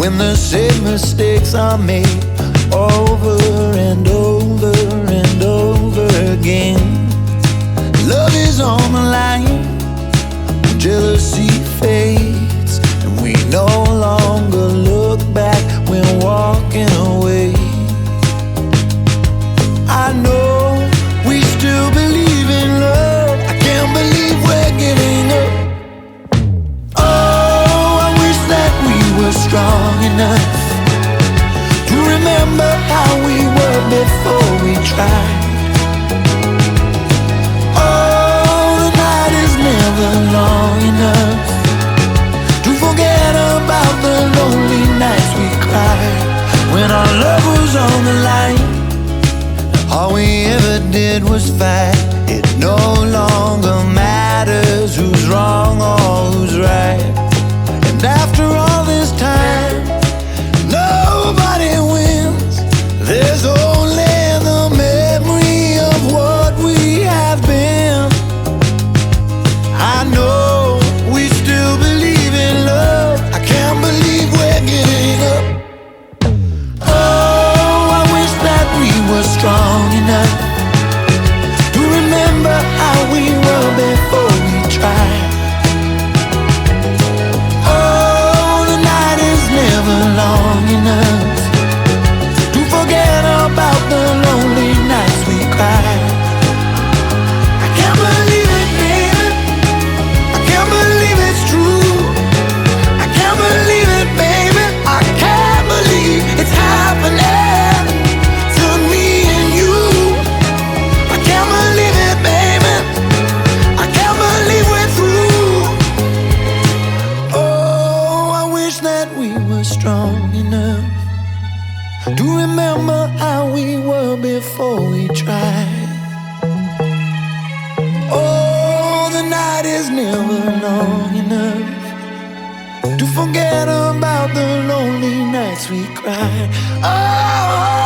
When the same mistakes are made over and over and over again. Love is on the line, jealousy strong enough to remember how we were before we tried. Oh, the night is never long enough to forget about the lonely nights we cried when our love was on the line. All we ever did was fight. It no longer were strong enough to remember how we were before we tried. Oh, the night is never long enough to forget about the lonely nights we cried. Oh.